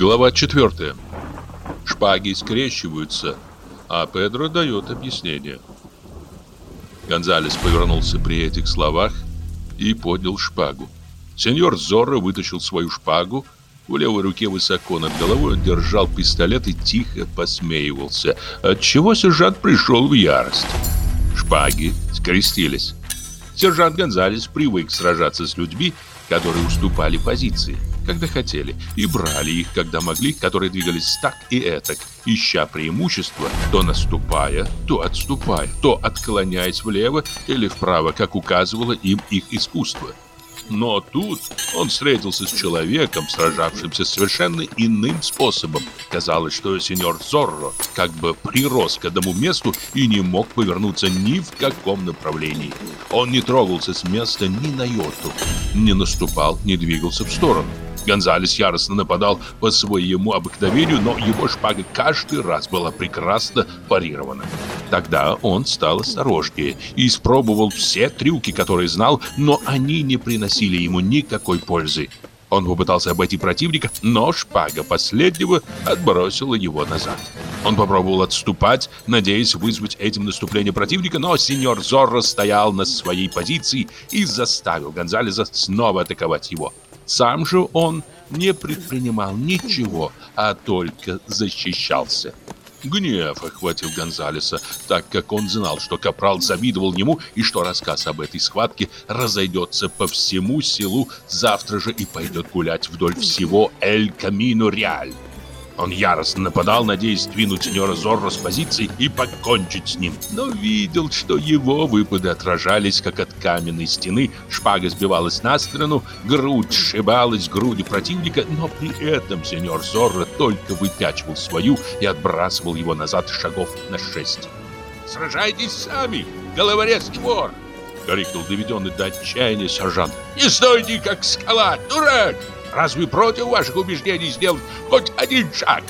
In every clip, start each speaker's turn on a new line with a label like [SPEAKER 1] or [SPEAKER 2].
[SPEAKER 1] Глава 4. Шпаги скрещиваются, а Педро дает объяснение. Гонзалес повернулся при этих словах и поднял шпагу. Сеньор Зорро вытащил свою шпагу. В левой руке высоко над головой держал пистолет и тихо посмеивался, отчего сержант пришел в ярость. Шпаги скрестились. Сержант Гонзалес привык сражаться с людьми, которые уступали позиции когда хотели, и брали их, когда могли, которые двигались так и этак, ища преимущество, то наступая, то отступая, то отклоняясь влево или вправо, как указывало им их искусство. Но тут он встретился с человеком, сражавшимся совершенно иным способом. Казалось, что сеньор Зорро как бы прирос к этому месту и не мог повернуться ни в каком направлении. Он не трогался с места ни на йоту, не наступал, не двигался в сторону. Гонзалес яростно нападал по своему обыкновению, но его шпага каждый раз была прекрасно парирована. Тогда он стал осторожнее и испробовал все трюки, которые знал, но они не приносили ему никакой пользы. Он попытался обойти противника, но шпага последнего отбросила его назад. Он попробовал отступать, надеясь вызвать этим наступление противника, но сеньор Зорро стоял на своей позиции и заставил Гонзалеза снова атаковать его. Сам же он не предпринимал ничего, а только защищался. Гнев охватил Гонзалеса, так как он знал, что Капрал завидовал ему и что рассказ об этой схватке разойдется по всему селу завтра же и пойдет гулять вдоль всего Эль-Камино-Реаль. Он яростно нападал, надеясь сдвинуть сеньора Зорро с позиции и покончить с ним. Но видел, что его выпады отражались, как от каменной стены. Шпага сбивалась на сторону, грудь сшибалась груди противника, но при этом сеньор Зорро только выпячивал свою и отбрасывал его назад шагов на шесть. «Сражайтесь сами, головорез вор!» — крикнул доведенный до отчаяния сержант. «Не стойте, как скала, дурак!» Разве против ваших убеждений сделать хоть один шаг?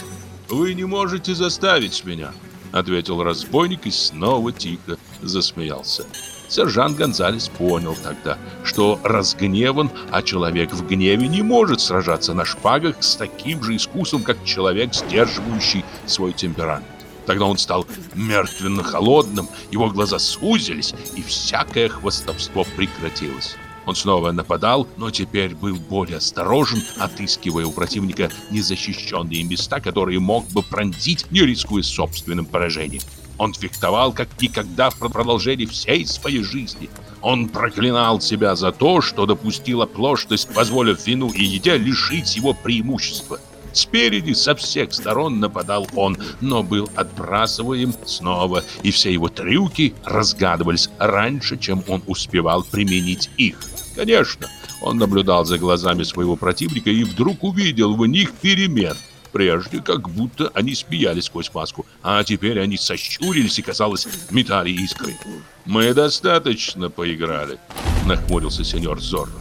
[SPEAKER 1] Вы не можете заставить меня, ответил разбойник и снова тихо засмеялся. Сержант Гонзалес понял тогда, что разгневан, а человек в гневе не может сражаться на шпагах с таким же искусством, как человек, сдерживающий свой темперамент. Тогда он стал мертвенно-холодным, его глаза сузились, и всякое хвастовство прекратилось. Он снова нападал, но теперь был более осторожен, отыскивая у противника незащищенные места, которые мог бы пронзить, не рискуя собственным поражением. Он фехтовал как никогда в продолжении всей своей жизни. Он проклинал себя за то, что допустил оплошность, позволив вину и еде лишить его преимущества. Спереди со всех сторон нападал он, но был отбрасываем снова, и все его трюки разгадывались раньше, чем он успевал применить их. Конечно, он наблюдал за глазами своего противника и вдруг увидел в них перемен. Прежде как будто они смеялись сквозь маску, а теперь они сощурились и, казалось, метали искры. «Мы достаточно поиграли», — нахмурился сеньор Зорро.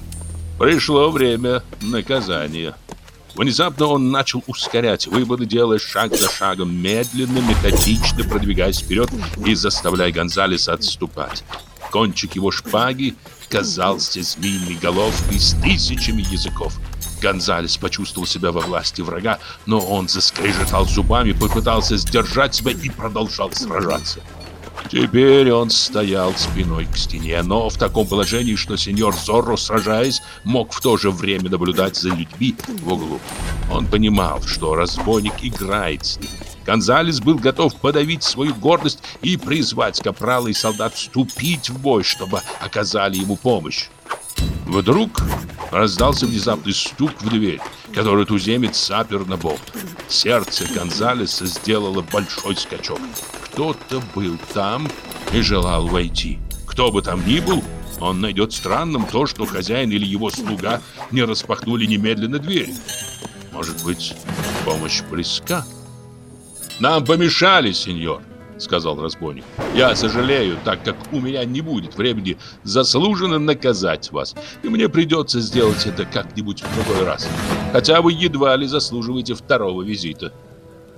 [SPEAKER 1] «Пришло время наказания». Внезапно он начал ускорять выводы, делая шаг за шагом, медленно, методично продвигаясь вперед и заставляя Гонзалеса отступать. Кончик его шпаги казался змеиной головкой с тысячами языков. Гонзалес почувствовал себя во власти врага, но он заскрежетал зубами, попытался сдержать себя и продолжал сражаться. Теперь он стоял спиной к стене, но в таком положении, что сеньор Зорро, сражаясь, мог в то же время наблюдать за людьми в углу. Он понимал, что разбойник играет с ним. Гонзалес был готов подавить свою гордость и призвать капрала и солдат вступить в бой, чтобы оказали ему помощь. Вдруг раздался внезапный стук в дверь, которую туземец запер на болт. Сердце Гонзалеса сделало большой скачок. Кто-то был там и желал войти. Кто бы там ни был, он найдет странным то, что хозяин или его слуга не распахнули немедленно дверь. Может быть, помощь близка? «Нам помешали, сеньор», — сказал разбойник. «Я сожалею, так как у меня не будет времени заслуженно наказать вас, и мне придется сделать это как-нибудь в другой раз. Хотя вы едва ли заслуживаете второго визита».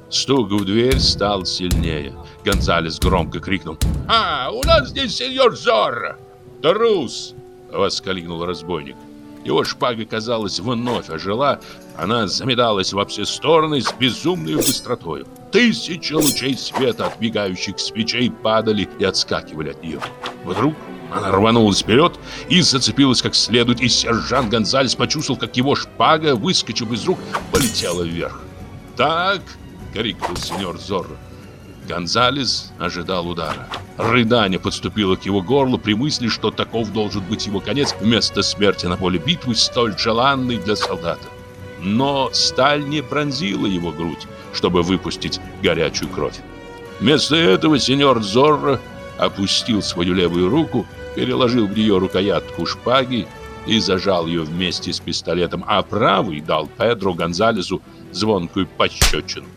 [SPEAKER 1] Стук в дверь стал сильнее. Гонзалес громко крикнул. «А, у нас здесь сеньор Зорро!» «Трус!» — воскликнул разбойник. Его шпага, казалось, вновь ожила. Она заметалась во все стороны с безумной быстротой. Тысячи лучей света от мигающих свечей падали и отскакивали от нее. Вдруг она рванулась вперед и зацепилась как следует, и сержант Гонзалес почувствовал, как его шпага, выскочив из рук, полетела вверх. «Так!» — крикнул сеньор Зорро. Гонзалес ожидал удара. Рыдание подступило к его горлу при мысли, что таков должен быть его конец вместо смерти на поле битвы, столь желанный для солдата. Но сталь не пронзила его грудь, чтобы выпустить горячую кровь. Вместо этого сеньор Зорро опустил свою левую руку, переложил в нее рукоятку шпаги и зажал ее вместе с пистолетом, а правый дал Педро Гонзалесу звонкую пощечину.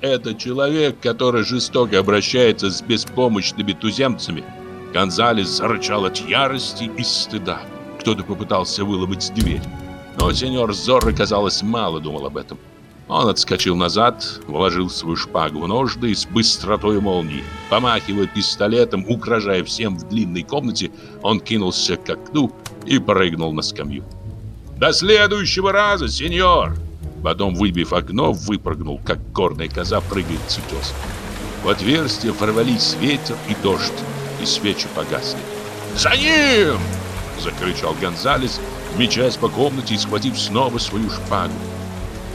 [SPEAKER 1] Это человек, который жестоко обращается с беспомощными туземцами. Гонзалес зарычал от ярости и стыда. Кто-то попытался выломать дверь. Но сеньор Зорро, казалось, мало думал об этом. Он отскочил назад, вложил свою шпагу в ножны с быстротой молнии. Помахивая пистолетом, угрожая всем в длинной комнате, он кинулся к окну и прыгнул на скамью. «До следующего раза, сеньор!» Потом, выбив окно, выпрыгнул, как горная коза прыгает с утеса. В отверстие ворвались ветер и дождь, и свечи погасли. «За ним!» — закричал Гонзалес, мечась по комнате и схватив снова свою шпагу.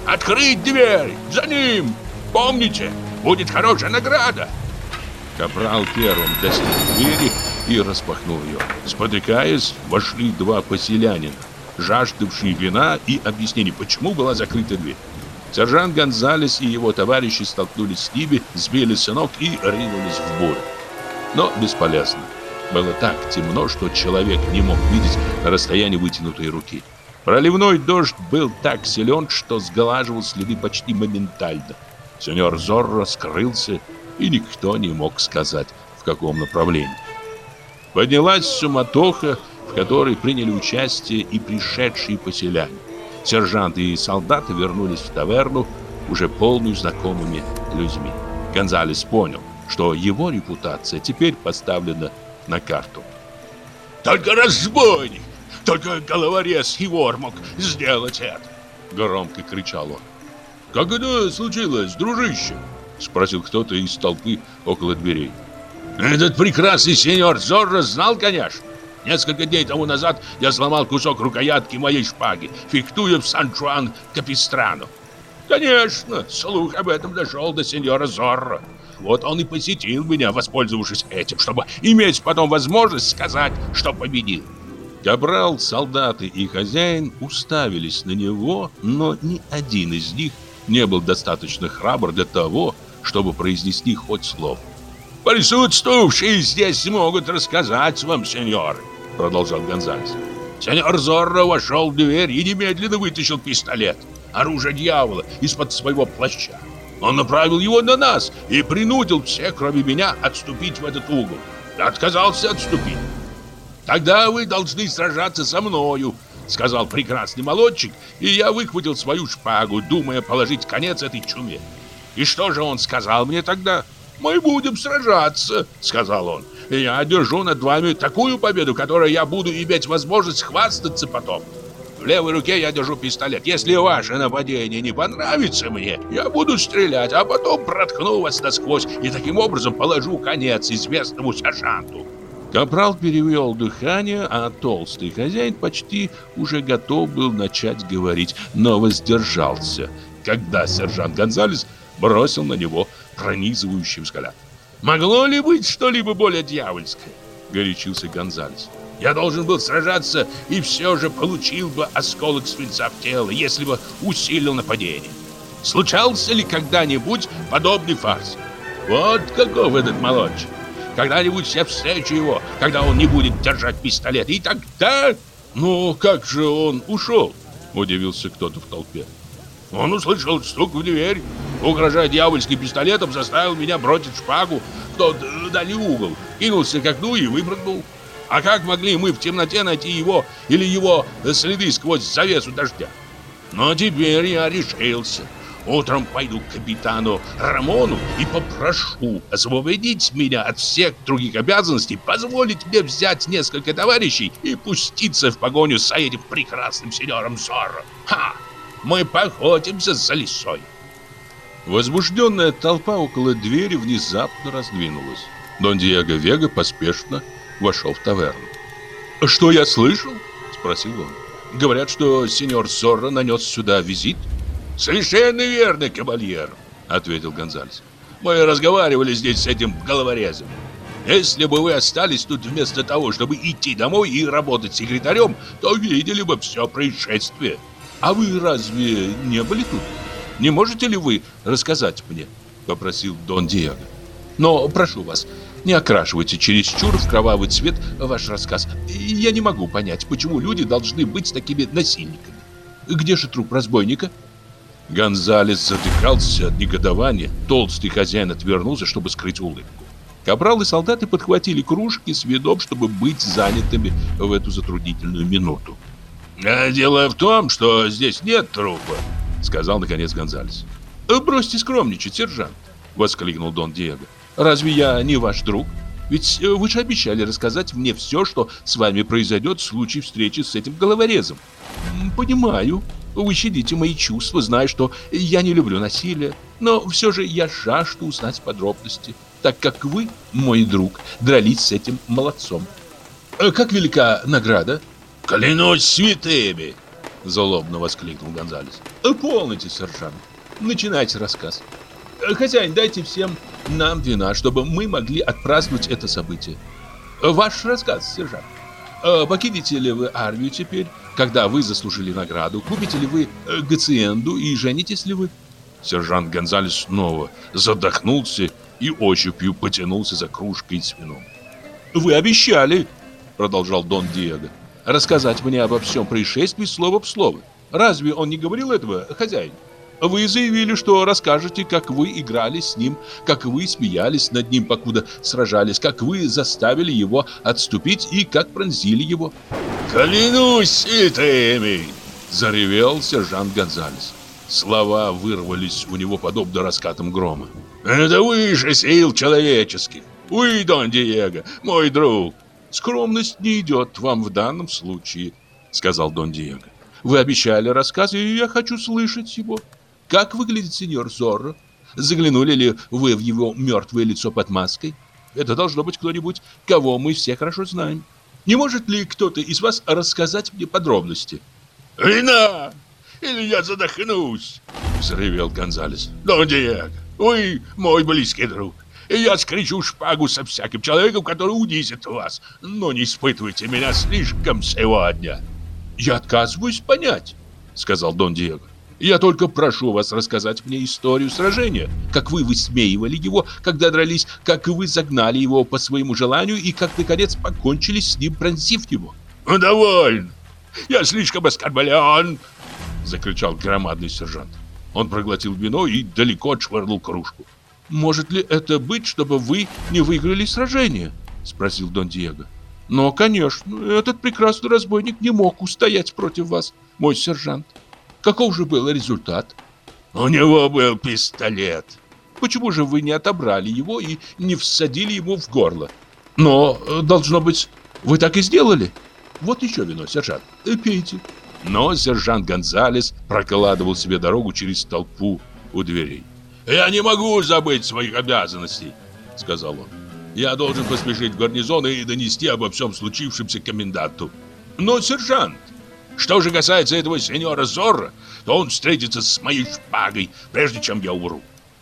[SPEAKER 1] «Открыть дверь! За ним! Помните, будет хорошая награда!» Капрал первым достиг двери и распахнул ее. Спотыкаясь, вошли два поселянина жаждавший вина и объяснений, почему была закрыта дверь. Сержант Гонзалес и его товарищи столкнулись с ними, сбили сынок и ринулись в бурю. Но бесполезно. Было так темно, что человек не мог видеть на расстоянии вытянутой руки. Проливной дождь был так силен, что сглаживал следы почти моментально. Сеньор Зорро скрылся, и никто не мог сказать, в каком направлении. Поднялась суматоха, в которой приняли участие и пришедшие поселяне. Сержанты и солдаты вернулись в таверну, уже полную знакомыми людьми. Гонзалес понял, что его репутация теперь поставлена на карту. «Только разбойник, только головорез и вор мог сделать это!» Громко кричал он. «Как это случилось, дружище?» Спросил кто-то из толпы около дверей. «Этот прекрасный сеньор Зорро знал, конечно. Несколько дней тому назад я сломал кусок рукоятки моей шпаги, фехтуя в Сан-Жуан-Капистрану. Конечно, слух об этом дошел до сеньора Зорро. Вот он и посетил меня, воспользовавшись этим, чтобы иметь потом возможность сказать, что победил. Капрал, солдаты и хозяин уставились на него, но ни один из них не был достаточно храбр для того, чтобы произнести хоть слово. «Присутствующие здесь могут рассказать вам, сеньоры, продолжал Гонзалес. Сеньор Зорро вошел в дверь и немедленно вытащил пистолет, оружие дьявола, из-под своего плаща. Он направил его на нас и принудил всех, кроме меня, отступить в этот угол. Я отказался отступить. «Тогда вы должны сражаться со мною», — сказал прекрасный молодчик, и я выхватил свою шпагу, думая положить конец этой чуме. И что же он сказал мне тогда? «Мы будем сражаться», — сказал он я одержу над вами такую победу, которой я буду иметь возможность хвастаться потом. В левой руке я держу пистолет. Если ваше нападение не понравится мне, я буду стрелять, а потом проткну вас насквозь и таким образом положу конец известному сержанту. Капрал перевел дыхание, а толстый хозяин почти уже готов был начать говорить, но воздержался, когда сержант Гонзалес бросил на него пронизывающий взгляд. Могло ли быть что-либо более дьявольское? Горячился Гонзалес. Я должен был сражаться и все же получил бы осколок свинца в тело, если бы усилил нападение. Случался ли когда-нибудь подобный фарс? Вот каков этот молодчик. Когда-нибудь я встречу его, когда он не будет держать пистолет. И тогда... Ну, как же он ушел? Удивился кто-то в толпе. Он услышал стук в дверь, угрожая дьявольским пистолетом, заставил меня бросить шпагу в тот дальний угол, кинулся к окну и выпрыгнул. А как могли мы в темноте найти его или его следы сквозь завесу дождя? Но теперь я решился. Утром пойду к капитану Рамону и попрошу освободить меня от всех других обязанностей, позволить мне взять несколько товарищей и пуститься в погоню за этим прекрасным сеньором Зорро. Ха! Мы походимся за лисой. Возбужденная толпа около двери внезапно раздвинулась. Дон Диего Вега поспешно вошел в таверну. «Что я слышал?» – спросил он. «Говорят, что сеньор Зорро нанес сюда визит?» «Совершенно верно, кабальер», — ответил Гонзалес. «Мы разговаривали здесь с этим головорезом. Если бы вы остались тут вместо того, чтобы идти домой и работать секретарем, то видели бы все происшествие. А вы разве не были тут? Не можете ли вы рассказать мне?» — попросил Дон Диего. «Но прошу вас, не окрашивайте чересчур в кровавый цвет ваш рассказ. Я не могу понять, почему люди должны быть такими насильниками. Где же труп разбойника?» Гонзалес задыхался от негодования. Толстый хозяин отвернулся, чтобы скрыть улыбку. Капрал и солдаты подхватили кружки с видом, чтобы быть занятыми в эту затруднительную минуту. «А дело в том, что здесь нет трупа», — сказал наконец Гонзалес. «Э, «Бросьте скромничать, сержант», — воскликнул Дон Диего. «Разве я не ваш друг? Ведь э, вы же обещали рассказать мне все, что с вами произойдет в случае встречи с этим головорезом». «Понимаю», вы щадите мои чувства, зная, что я не люблю насилие, но все же я жажду узнать подробности, так как вы, мой друг, дрались с этим молодцом. Э, как велика награда? Клянусь святыми! Злобно воскликнул Гонзалес. Э, полноте, сержант. Начинайте рассказ. Э, хозяин, дайте всем нам вина, чтобы мы могли отпраздновать это событие. Ваш рассказ, сержант. Покинете ли вы армию теперь? Когда вы заслужили награду, купите ли вы э, гациенду и женитесь ли вы? Сержант Гонзалес снова задохнулся и ощупью потянулся за кружкой с вином. «Вы обещали, — продолжал Дон Диего, — рассказать мне обо всем происшествии слово в слово. Разве он не говорил этого, хозяин? Вы заявили, что расскажете, как вы играли с ним, как вы смеялись над ним, покуда сражались, как вы заставили его отступить и как пронзили его». «Клянусь святыми!» – заревел сержант Гонзалес. Слова вырвались у него подобно раскатам грома. «Это выше сил человеческих! Вы, Дон Диего, мой друг!» «Скромность не идет вам в данном случае», — сказал Дон Диего. «Вы обещали рассказ, и я хочу слышать его. Как выглядит сеньор Зорро? Заглянули ли вы в его мертвое лицо под маской? Это должно быть кто-нибудь, кого мы все хорошо знаем. Не может ли кто-то из вас рассказать мне подробности? «Вина! Или я задохнусь!» — взревел Гонзалес. «Дон Диего, вы мой близкий друг, и я скричу шпагу со всяким человеком, который унизит вас, но не испытывайте меня слишком сегодня!» «Я отказываюсь понять», — сказал Дон Диего. Я только прошу вас рассказать мне историю сражения, как вы высмеивали его, когда дрались, как вы загнали его по своему желанию и как, наконец, покончили с ним, пронзив его. «Ну, «Довольно! Я слишком оскорблен!» — закричал громадный сержант. Он проглотил вино и далеко отшвырнул кружку. «Может ли это быть, чтобы вы не выиграли сражение?» — спросил Дон Диего. «Но, конечно, этот прекрасный разбойник не мог устоять против вас, мой сержант. Каков же был результат? У него был пистолет. Почему же вы не отобрали его и не всадили ему в горло? Но, э, должно быть, вы так и сделали. Вот еще вино, сержант. Э, пейте. Но сержант Гонзалес прокладывал себе дорогу через толпу у дверей. «Я не могу забыть своих обязанностей», — сказал он. «Я должен поспешить в гарнизон и донести обо всем случившемся коменданту». «Но, сержант, что же касается этого сеньора Зорро, то он встретится с моей шпагой, прежде чем я умру.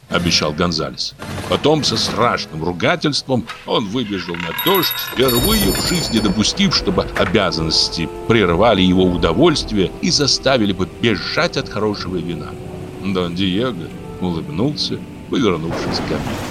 [SPEAKER 1] Обещал Гонзалес. Потом со страшным ругательством он выбежал на дождь, впервые в жизни допустив, чтобы обязанности прервали его удовольствие и заставили бы бежать от хорошего вина. Дон Диего улыбнулся, повернувшись ко мне.